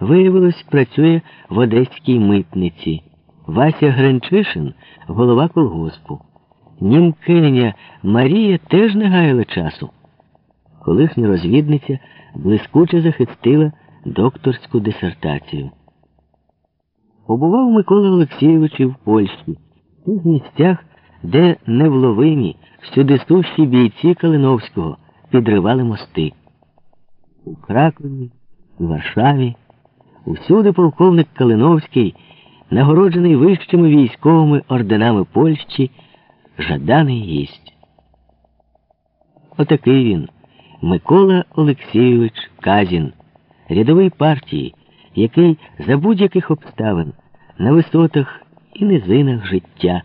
виявилось, працює в одеській митниці. Вася Гренчишин голова колгоспу. Німкиня Марія теж не гаяла часу. Колишня розвідниця блискуче захистила докторську дисертацію. Побував Микола Олексійович і в Польщі, тих місцях, де невловимі, всюди бійці Калиновського підривали мости. У Кракові, у Варшаві, усюди полковник Калиновський, нагороджений вищими військовими орденами Польщі, жаданий гість. Отакий він, Микола Олексійович Казін, рядовий партії, який за будь-яких обставин на висотах і низинах життя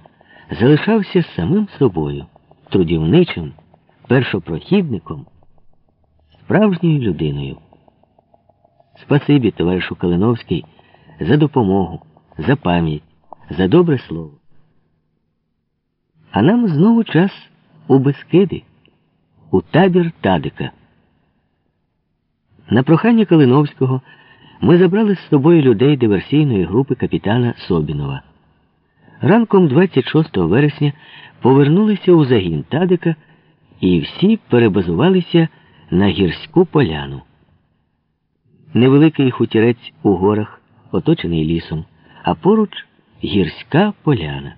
залишався самим собою, трудівничим, першопрохідником, справжньою людиною. Спасибі, товаришу Калиновський, за допомогу, за пам'ять, за добре слово. А нам знову час у Бескиди, у табір Тадика. На прохання Калиновського ми забрали з собою людей диверсійної групи капітана Собінова. Ранком 26 вересня повернулися у загін Тадика і всі перебазувалися на гірську поляну. Невеликий хутірець у горах, оточений лісом, а поруч гірська поляна.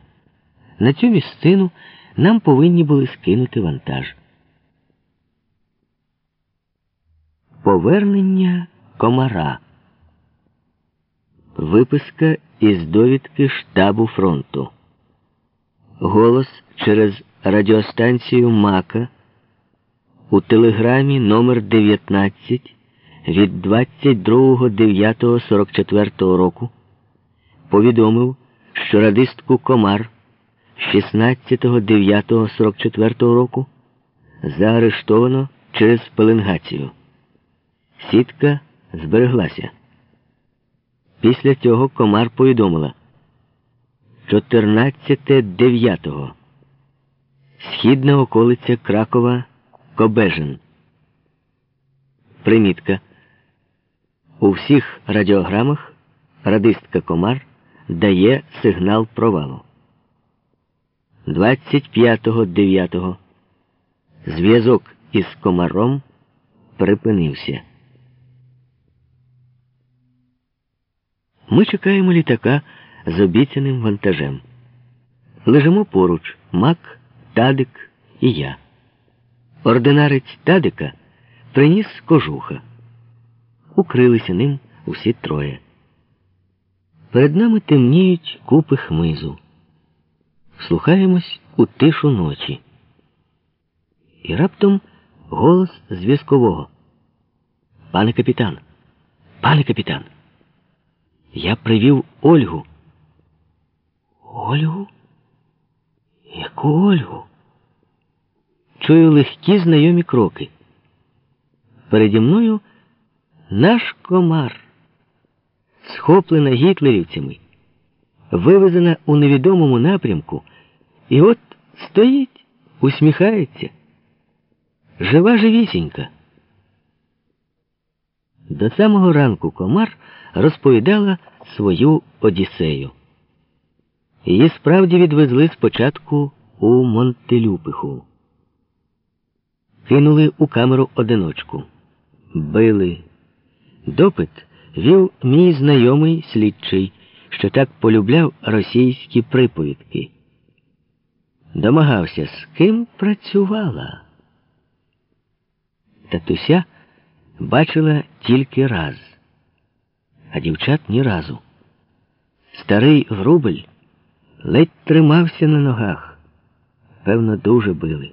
На цю місцину нам повинні були скинути вантаж. Повернення комара. Виписка із довідки штабу фронту. Голос через радіостанцію Мака у телеграмі номер 19 від 22.09.44 року повідомив, що радистку Комар 16.09.44 року заарештовано через пеленгацію. Сітка збереглася. Після цього комар повідомила 14.09. Східна околиця Кракова Кобежин. Примітка. У всіх радіограмах радистка Комар дає сигнал провалу. 25.09. Зв'язок із комаром припинився. Ми чекаємо літака з обіцяним вантажем. Лежимо поруч Мак, Тадик і я. Ординарець Тадика приніс кожуха. Укрилися ним усі троє. Перед нами темніють купи хмизу. Слухаємось у тишу ночі. І раптом голос зв'язкового. Пане капітан, пане капітан. Я привів Ольгу. Ольгу? Яку Ольгу? Чую легкі знайомі кроки. Переді мною наш комар, схоплена гітлерівцями, вивезена у невідомому напрямку, і от стоїть, усміхається. Жива живісінька. До самого ранку комар розповідала свою Одіссею. Її справді відвезли спочатку у Монтелюпиху. Кинули у камеру одиночку, били. Допит вів мій знайомий слідчий, що так полюбляв російські приповідки. Домагався, з ким працювала. Татуся бачила тільки раз, а дівчат ні разу. Старий Врубель ледь тримався на ногах. Певно, дуже били.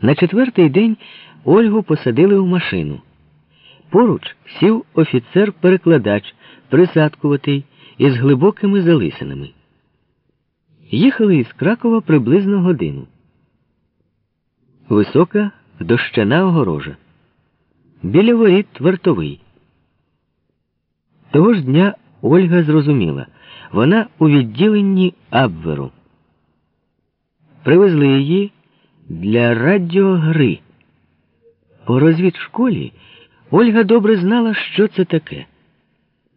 На четвертий день Ольгу посадили в машину. Поруч сів офіцер-перекладач, присадкуватий із глибокими залисинами. Їхали із Кракова приблизно годину. Висока дощана огорожа. Біля воріт вартовий. Того ж дня Ольга зрозуміла, вона у відділенні Абверу. Привезли її для радіогри. По розвідшколі Ольга добре знала, що це таке.